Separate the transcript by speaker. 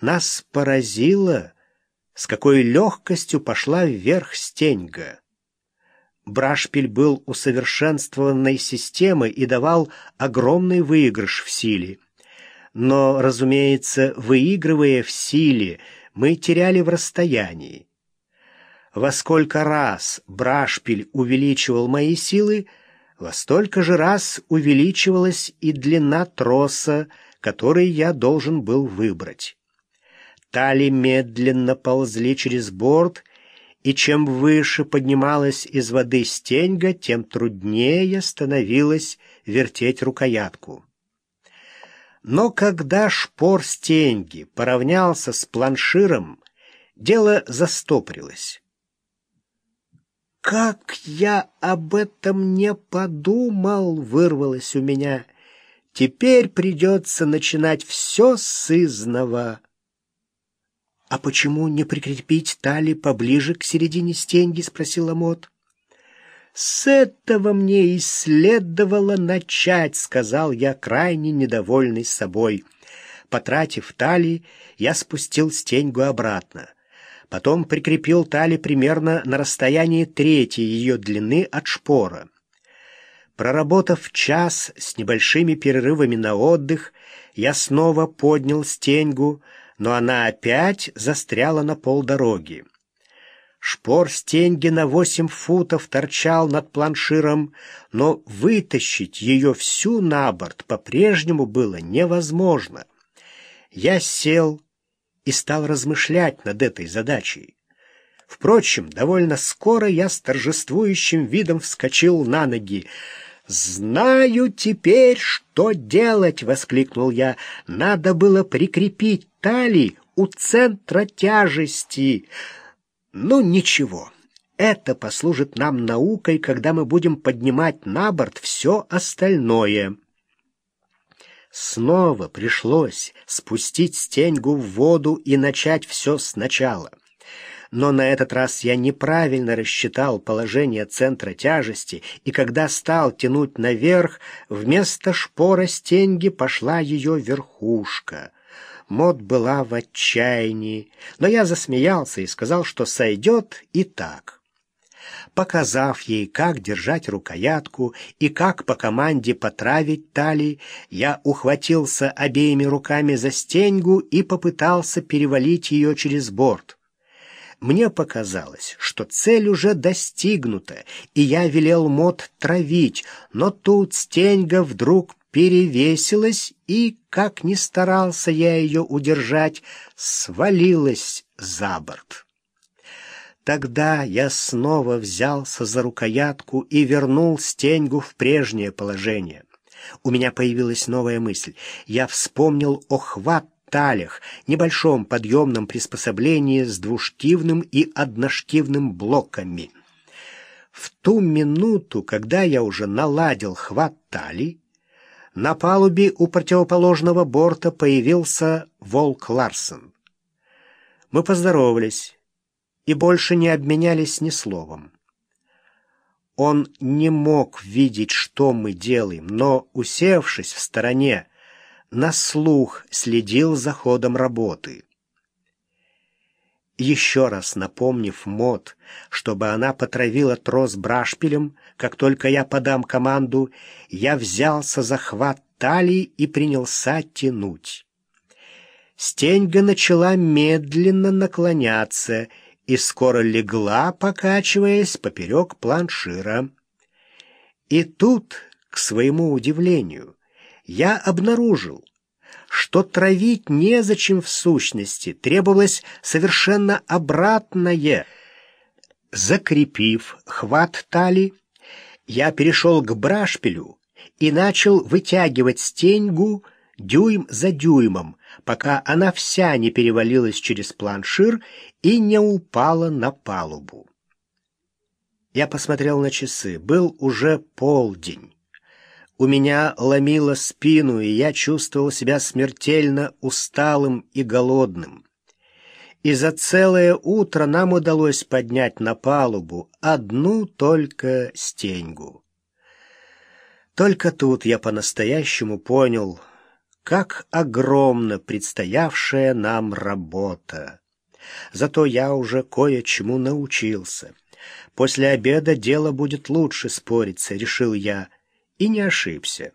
Speaker 1: Нас поразило, с какой легкостью пошла вверх стеньга. Брашпиль был усовершенствованной системой и давал огромный выигрыш в силе. Но, разумеется, выигрывая в силе, мы теряли в расстоянии. Во сколько раз Брашпиль увеличивал мои силы, во столько же раз увеличивалась и длина троса, который я должен был выбрать. Тали медленно ползли через борт, и чем выше поднималась из воды стеньга, тем труднее становилось вертеть рукоятку. Но когда шпор стеньги поравнялся с планширом, дело застопорилось. «Как я об этом не подумал!» — вырвалось у меня. «Теперь придется начинать все с изного». «А почему не прикрепить тали поближе к середине стенги?» — спросила Мот. «С этого мне и следовало начать», — сказал я, крайне недовольный собой. Потратив тали, я спустил стеньгу обратно. Потом прикрепил тали примерно на расстоянии трети ее длины от шпора. Проработав час с небольшими перерывами на отдых, я снова поднял стеньгу, но она опять застряла на полдороги. Шпор стеньги на восемь футов торчал над планширом, но вытащить ее всю на борт по-прежнему было невозможно. Я сел и стал размышлять над этой задачей. Впрочем, довольно скоро я с торжествующим видом вскочил на ноги. «Знаю теперь, что делать!» — воскликнул я. «Надо было прикрепить тали у центра тяжести». «Ну, ничего, это послужит нам наукой, когда мы будем поднимать на борт все остальное». Снова пришлось спустить стеньгу в воду и начать все сначала. Но на этот раз я неправильно рассчитал положение центра тяжести, и когда стал тянуть наверх, вместо шпора стеньги пошла ее верхушка. Мод была в отчаянии, но я засмеялся и сказал, что сойдет и так показав ей, как держать рукоятку и как по команде потравить тали, я ухватился обеими руками за стеньгу и попытался перевалить ее через борт. Мне показалось, что цель уже достигнута, и я велел мод травить, но тут стеньга вдруг перевесилась и, как ни старался я ее удержать, свалилась за борт. Тогда я снова взялся за рукоятку и вернул стеньгу в прежнее положение. У меня появилась новая мысль. Я вспомнил о хват-талях, небольшом подъемном приспособлении с двушкивным и одношкивным блоками. В ту минуту, когда я уже наладил хват тали, на палубе у противоположного борта появился Волк Ларсон. Мы поздоровались и больше не обменялись ни словом. Он не мог видеть, что мы делаем, но, усевшись в стороне, на слух следил за ходом работы. Еще раз напомнив Мот, чтобы она потравила трос брашпилем, как только я подам команду, я взялся за хват талии и принялся тянуть. Стеньга начала медленно наклоняться — и скоро легла, покачиваясь поперек планшира. И тут, к своему удивлению, я обнаружил, что травить незачем в сущности, требовалось совершенно обратное. Закрепив хват тали, я перешел к брашпилю и начал вытягивать стеньгу дюйм за дюймом, пока она вся не перевалилась через планшир и не упала на палубу. Я посмотрел на часы. Был уже полдень. У меня ломило спину, и я чувствовал себя смертельно усталым и голодным. И за целое утро нам удалось поднять на палубу одну только стеньгу. Только тут я по-настоящему понял, как огромна предстоявшая нам работа. Зато я уже кое-чему научился. После обеда дело будет лучше спориться, решил я, и не ошибся.